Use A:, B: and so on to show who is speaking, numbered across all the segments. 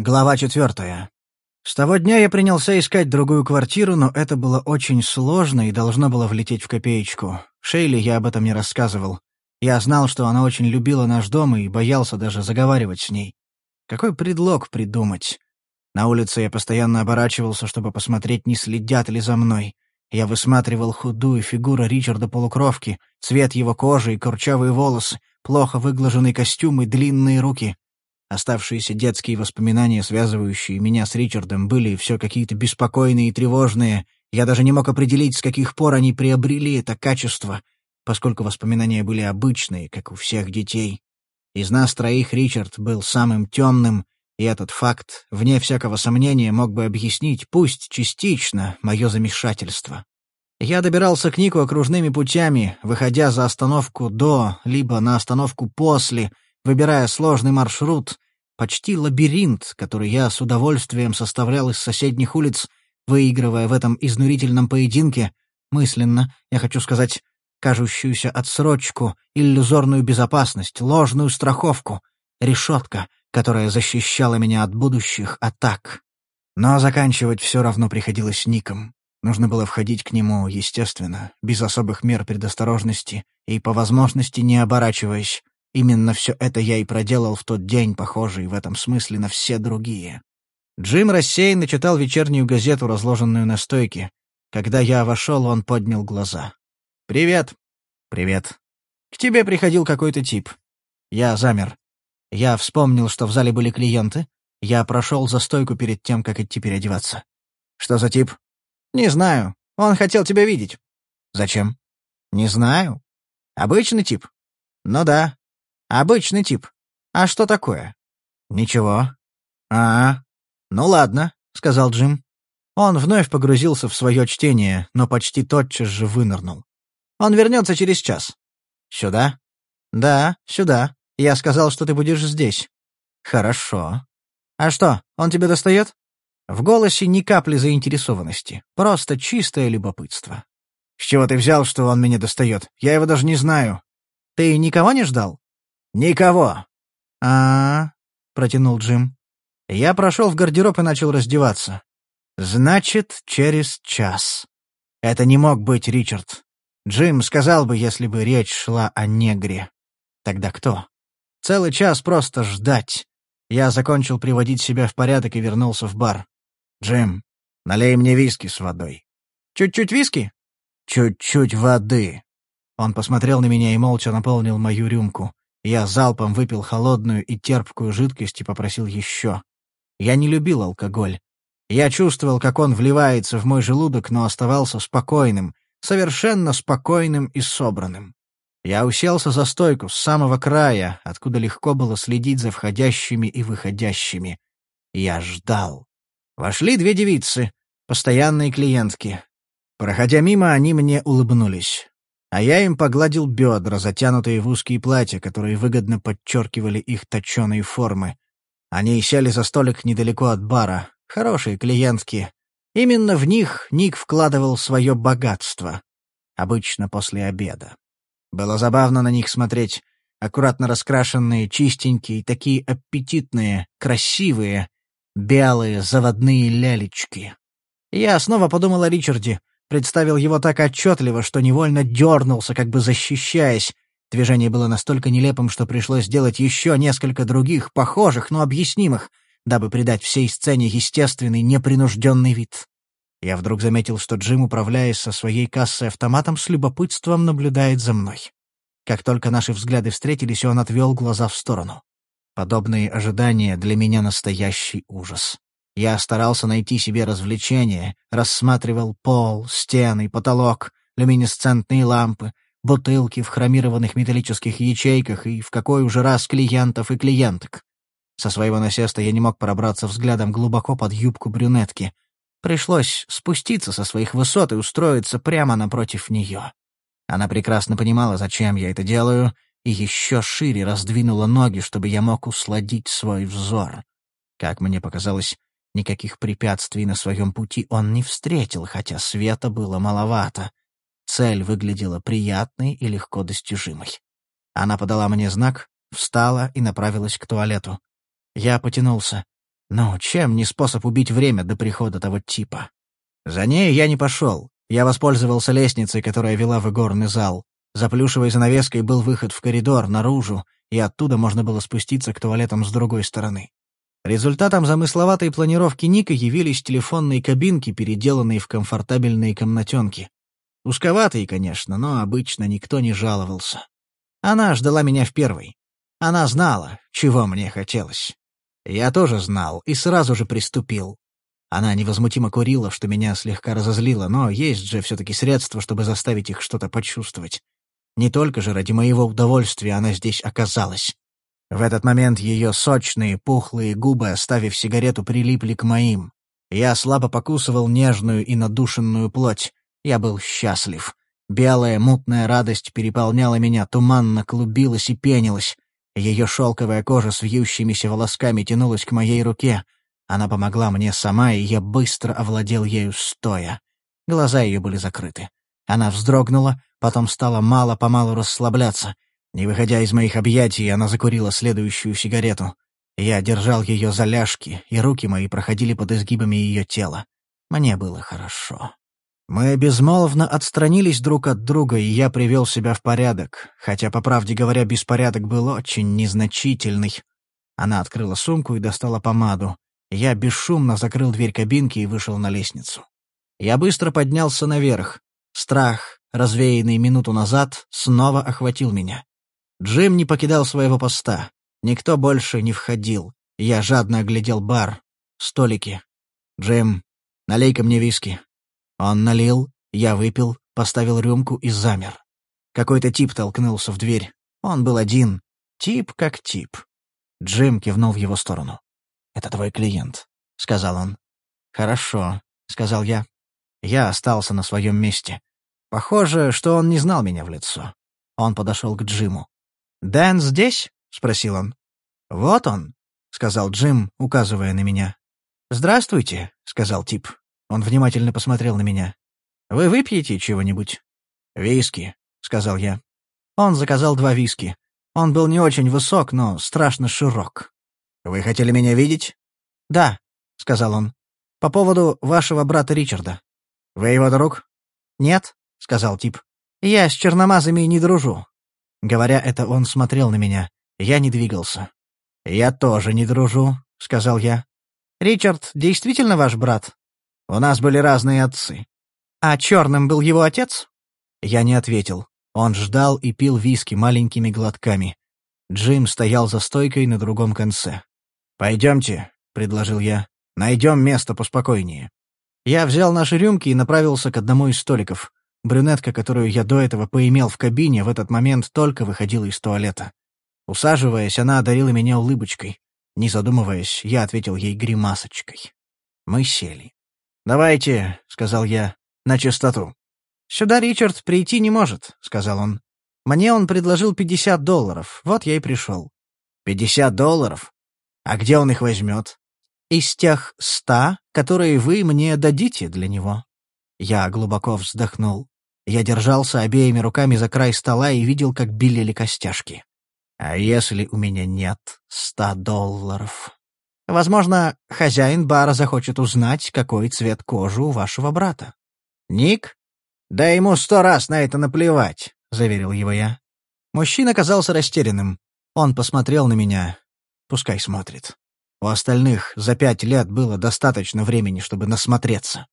A: Глава четвертая. С того дня я принялся искать другую квартиру, но это было очень сложно и должно было влететь в копеечку. Шейли я об этом не рассказывал. Я знал, что она очень любила наш дом и боялся даже заговаривать с ней. Какой предлог придумать? На улице я постоянно оборачивался, чтобы посмотреть, не следят ли за мной. Я высматривал худую фигуру Ричарда Полукровки, цвет его кожи и курчавые волосы, плохо выглаженный костюм и длинные руки. Оставшиеся детские воспоминания, связывающие меня с Ричардом, были все какие-то беспокойные и тревожные. Я даже не мог определить, с каких пор они приобрели это качество, поскольку воспоминания были обычные, как у всех детей. Из нас троих Ричард был самым темным, и этот факт, вне всякого сомнения, мог бы объяснить, пусть частично, мое замешательство. Я добирался к Нику окружными путями, выходя за остановку до, либо на остановку после — выбирая сложный маршрут, почти лабиринт, который я с удовольствием составлял из соседних улиц, выигрывая в этом изнурительном поединке, мысленно, я хочу сказать, кажущуюся отсрочку, иллюзорную безопасность, ложную страховку, решетка, которая защищала меня от будущих атак. Но заканчивать все равно приходилось Ником. Нужно было входить к нему, естественно, без особых мер предосторожности и, по возможности, не оборачиваясь, Именно все это я и проделал в тот день, похожий в этом смысле на все другие. Джим рассеянно читал вечернюю газету, разложенную на стойке. Когда я вошел, он поднял глаза. «Привет». «Привет». «К тебе приходил какой-то тип». Я замер. Я вспомнил, что в зале были клиенты. Я прошел за стойку перед тем, как идти переодеваться. «Что за тип?» «Не знаю. Он хотел тебя видеть». «Зачем?» «Не знаю. Обычный тип». «Ну да. Обычный тип. А что такое? Ничего. А, ну ладно, сказал Джим. Он вновь погрузился в свое чтение, но почти тотчас же вынырнул. Он вернется через час. Сюда? Да, сюда. Я сказал, что ты будешь здесь. Хорошо. А что, он тебе достает? В голосе ни капли заинтересованности, просто чистое любопытство. «С чего ты взял, что он меня достает? Я его даже не знаю». «Ты никого не ждал?» «Никого!» «А-а-а», протянул Джим. Я прошел в гардероб и начал раздеваться. «Значит, через час». Это не мог быть Ричард. Джим сказал бы, если бы речь шла о негре. Тогда кто? Целый час просто ждать. Я закончил приводить себя в порядок и вернулся в бар. «Джим, налей мне виски с водой». «Чуть-чуть виски?» «Чуть-чуть воды». Он посмотрел на меня и молча наполнил мою рюмку. Я залпом выпил холодную и терпкую жидкость и попросил еще. Я не любил алкоголь. Я чувствовал, как он вливается в мой желудок, но оставался спокойным, совершенно спокойным и собранным. Я уселся за стойку с самого края, откуда легко было следить за входящими и выходящими. Я ждал. Вошли две девицы, постоянные клиентки. Проходя мимо, они мне улыбнулись а я им погладил бедра, затянутые в узкие платья, которые выгодно подчеркивали их точеные формы. Они сели за столик недалеко от бара. Хорошие клиентки. Именно в них Ник вкладывал свое богатство. Обычно после обеда. Было забавно на них смотреть. Аккуратно раскрашенные, чистенькие, такие аппетитные, красивые, белые заводные лялечки. Я снова подумал о Ричарде, Представил его так отчетливо, что невольно дернулся, как бы защищаясь. Движение было настолько нелепым, что пришлось сделать еще несколько других, похожих, но объяснимых, дабы придать всей сцене естественный, непринужденный вид. Я вдруг заметил, что Джим, управляясь со своей кассой автоматом, с любопытством наблюдает за мной. Как только наши взгляды встретились, он отвел глаза в сторону. Подобные ожидания для меня настоящий ужас. Я старался найти себе развлечение, рассматривал пол, стены, потолок, люминесцентные лампы, бутылки в хромированных металлических ячейках и в какой уже раз клиентов и клиенток. Со своего насеста я не мог пробраться взглядом глубоко под юбку брюнетки. Пришлось спуститься со своих высот и устроиться прямо напротив нее. Она прекрасно понимала, зачем я это делаю, и еще шире раздвинула ноги, чтобы я мог усладить свой взор. Как мне показалось, Никаких препятствий на своем пути он не встретил, хотя света было маловато. Цель выглядела приятной и легко достижимой. Она подала мне знак, встала и направилась к туалету. Я потянулся. Ну, чем не способ убить время до прихода того типа? За ней я не пошел. Я воспользовался лестницей, которая вела в игорный зал. За плюшевой занавеской был выход в коридор, наружу, и оттуда можно было спуститься к туалетам с другой стороны. Результатом замысловатой планировки Ника явились телефонные кабинки, переделанные в комфортабельные комнатенки. Узковатые, конечно, но обычно никто не жаловался. Она ждала меня в первой. Она знала, чего мне хотелось. Я тоже знал и сразу же приступил. Она невозмутимо курила, что меня слегка разозлило, но есть же все-таки средства, чтобы заставить их что-то почувствовать. Не только же ради моего удовольствия она здесь оказалась. В этот момент ее сочные, пухлые губы, оставив сигарету, прилипли к моим. Я слабо покусывал нежную и надушенную плоть. Я был счастлив. Белая мутная радость переполняла меня, туманно клубилась и пенилась. Ее шелковая кожа с вьющимися волосками тянулась к моей руке. Она помогла мне сама, и я быстро овладел ею стоя. Глаза ее были закрыты. Она вздрогнула, потом стала мало-помалу расслабляться. Не выходя из моих объятий, она закурила следующую сигарету. Я держал ее за ляжки, и руки мои проходили под изгибами ее тела. Мне было хорошо. Мы безмолвно отстранились друг от друга, и я привел себя в порядок, хотя, по правде говоря, беспорядок был очень незначительный. Она открыла сумку и достала помаду. Я бесшумно закрыл дверь кабинки и вышел на лестницу. Я быстро поднялся наверх. Страх, развеянный минуту назад, снова охватил меня. Джим не покидал своего поста. Никто больше не входил. Я жадно оглядел бар, столики. «Джим, налей-ка мне виски». Он налил, я выпил, поставил рюмку и замер. Какой-то тип толкнулся в дверь. Он был один. Тип как тип. Джим кивнул в его сторону. «Это твой клиент», — сказал он. «Хорошо», — сказал я. Я остался на своем месте. Похоже, что он не знал меня в лицо. Он подошел к Джиму. «Дэн здесь?» — спросил он. «Вот он», — сказал Джим, указывая на меня. «Здравствуйте», — сказал тип. Он внимательно посмотрел на меня. «Вы выпьете чего-нибудь?» «Виски», — сказал я. Он заказал два виски. Он был не очень высок, но страшно широк. «Вы хотели меня видеть?» «Да», — сказал он. «По поводу вашего брата Ричарда». «Вы его друг?» «Нет», — сказал тип. «Я с черномазами не дружу». Говоря это, он смотрел на меня. Я не двигался. «Я тоже не дружу», — сказал я. «Ричард действительно ваш брат?» У нас были разные отцы. А черным был его отец? Я не ответил. Он ждал и пил виски маленькими глотками. Джим стоял за стойкой на другом конце. «Пойдемте», — предложил я. «Найдем место поспокойнее». Я взял наши рюмки и направился к одному из столиков. Брюнетка, которую я до этого поимел в кабине, в этот момент только выходила из туалета. Усаживаясь, она одарила меня улыбочкой. Не задумываясь, я ответил ей гримасочкой. Мы сели. «Давайте», — сказал я, — «на чистоту». «Сюда Ричард прийти не может», — сказал он. «Мне он предложил пятьдесят долларов, вот я и пришел». «Пятьдесят долларов? А где он их возьмет?» «Из тех ста, которые вы мне дадите для него». Я глубоко вздохнул. Я держался обеими руками за край стола и видел, как белели костяшки. «А если у меня нет ста долларов?» Возможно, хозяин бара захочет узнать, какой цвет кожи у вашего брата. Ник? Да ему сто раз на это наплевать, заверил его я. Мужчина казался растерянным. Он посмотрел на меня. Пускай смотрит. У остальных за пять лет было достаточно времени, чтобы насмотреться.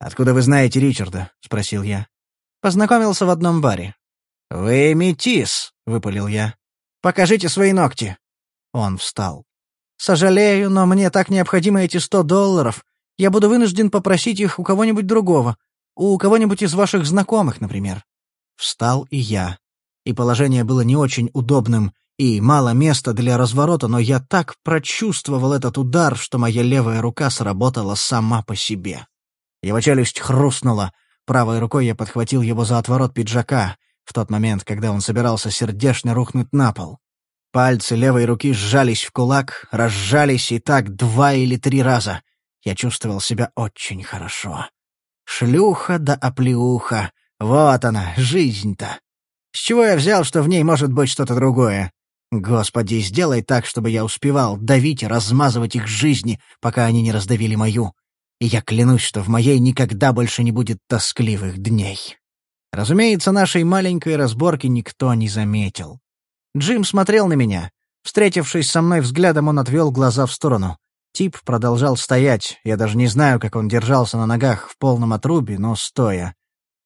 A: «Откуда вы знаете Ричарда?» — спросил я. «Познакомился в одном баре». «Вы метис», — выпалил я. «Покажите свои ногти». Он встал. «Сожалею, но мне так необходимы эти сто долларов. Я буду вынужден попросить их у кого-нибудь другого. У кого-нибудь из ваших знакомых, например». Встал и я. И положение было не очень удобным, и мало места для разворота, но я так прочувствовал этот удар, что моя левая рука сработала сама по себе. Его челюсть хрустнула. Правой рукой я подхватил его за отворот пиджака, в тот момент, когда он собирался сердечно рухнуть на пол. Пальцы левой руки сжались в кулак, разжались и так два или три раза. Я чувствовал себя очень хорошо. Шлюха да оплеуха. Вот она, жизнь-то. С чего я взял, что в ней может быть что-то другое? Господи, сделай так, чтобы я успевал давить и размазывать их жизни, пока они не раздавили мою. И я клянусь, что в моей никогда больше не будет тоскливых дней. Разумеется, нашей маленькой разборки никто не заметил. Джим смотрел на меня. Встретившись со мной взглядом, он отвел глаза в сторону. Тип продолжал стоять. Я даже не знаю, как он держался на ногах в полном отрубе, но стоя.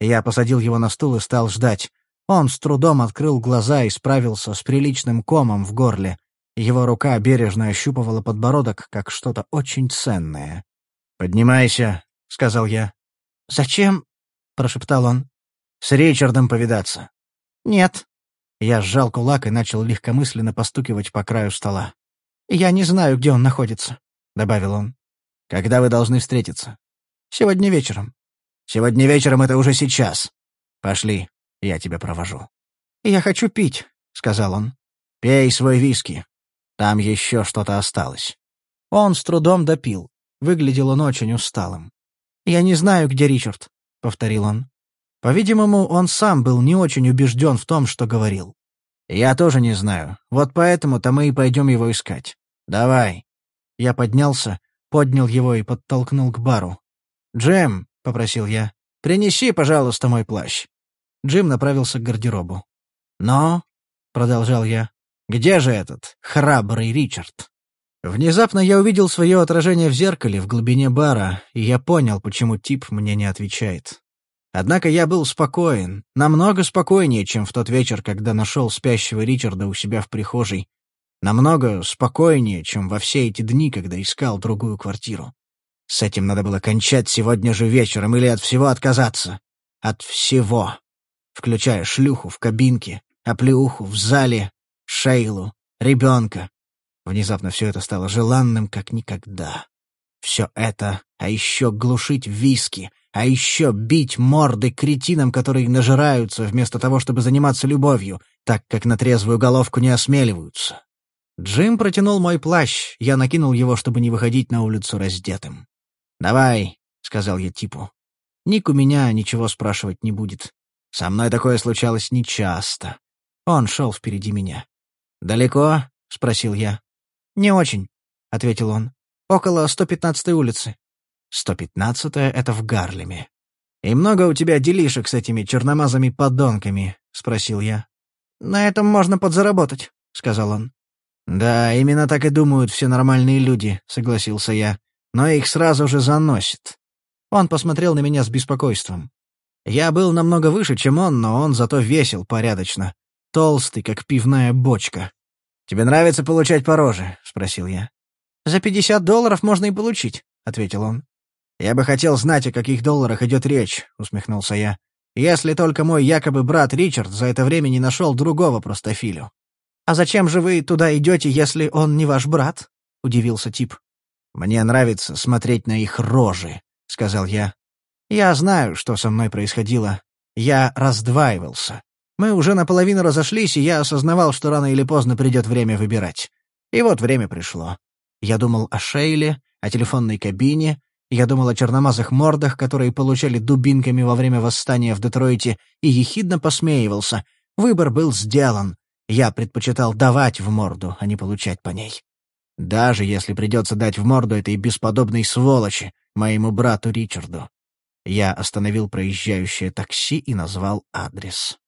A: Я посадил его на стул и стал ждать. Он с трудом открыл глаза и справился с приличным комом в горле. Его рука бережно ощупывала подбородок, как что-то очень ценное. «Поднимайся», — сказал я.
B: «Зачем?» — прошептал он.
A: «С Ричардом повидаться».
B: «Нет».
A: Я сжал кулак и начал легкомысленно постукивать по краю стола.
B: «Я не знаю, где он находится», — добавил он.
A: «Когда вы должны встретиться?»
B: «Сегодня вечером».
A: «Сегодня вечером это уже сейчас. Пошли». Я тебя провожу».
B: «Я хочу пить», — сказал он.
A: «Пей свой виски. Там еще что-то осталось».
B: Он с трудом допил. Выглядел он очень усталым. «Я не знаю, где Ричард», — повторил он. По-видимому, он сам был не очень убежден в том, что говорил.
A: «Я тоже не знаю. Вот поэтому-то мы и пойдем его искать. Давай».
B: Я поднялся, поднял его и подтолкнул к бару.
A: «Джем», — попросил я, — «принеси, пожалуйста, мой плащ».
B: Джим направился к гардеробу.
A: «Но», — продолжал я, — «где же этот храбрый Ричард?» Внезапно я увидел свое отражение в зеркале в глубине бара, и я понял, почему тип мне не отвечает. Однако я был спокоен, намного спокойнее, чем в тот вечер, когда нашел спящего Ричарда у себя в прихожей. Намного спокойнее, чем во все эти дни, когда искал другую квартиру. С этим надо было кончать сегодня же вечером или от всего отказаться. От всего включая шлюху в кабинке, оплеуху в зале, Шейлу, ребенка. Внезапно все это стало желанным, как никогда. Все это, а еще глушить виски, а еще бить морды кретинам, которые нажираются, вместо того, чтобы заниматься любовью, так как на трезвую головку не осмеливаются. Джим протянул мой плащ, я накинул его, чтобы не выходить на улицу раздетым. «Давай», — сказал я типу. «Ник у меня ничего спрашивать не будет. Со мной такое случалось нечасто. Он шел впереди меня. «Далеко?» — спросил я.
B: «Не очень», — ответил он. «Около 115-й улицы».
A: «115-я — это в Гарлеме». «И много у тебя делишек с этими черномазами-подонками?» — спросил я.
B: «На этом можно подзаработать», — сказал он.
A: «Да, именно так и думают все нормальные люди», — согласился я. «Но их сразу же заносит». Он посмотрел на меня с беспокойством. Я был намного выше, чем он, но он зато весил порядочно. Толстый, как пивная бочка. «Тебе нравится получать по роже?» — спросил я.
B: «За пятьдесят долларов можно и получить», — ответил он.
A: «Я бы хотел знать, о каких долларах идет речь», — усмехнулся я. «Если только мой якобы брат Ричард за это время не нашел другого простофилю».
B: «А зачем же вы туда идете, если он не ваш брат?» — удивился тип.
A: «Мне нравится смотреть на их рожи», — сказал я. Я знаю, что со мной происходило. Я раздваивался. Мы уже наполовину разошлись, и я осознавал, что рано или поздно придет время выбирать. И вот время пришло. Я думал о Шейле, о телефонной кабине, я думал о черномазых мордах, которые получали дубинками во время восстания в Детройте, и ехидно посмеивался. Выбор был сделан. Я предпочитал давать в морду, а не получать по ней. Даже если придется дать в морду этой бесподобной сволочи, моему брату Ричарду. Я остановил проезжающее такси и назвал адрес.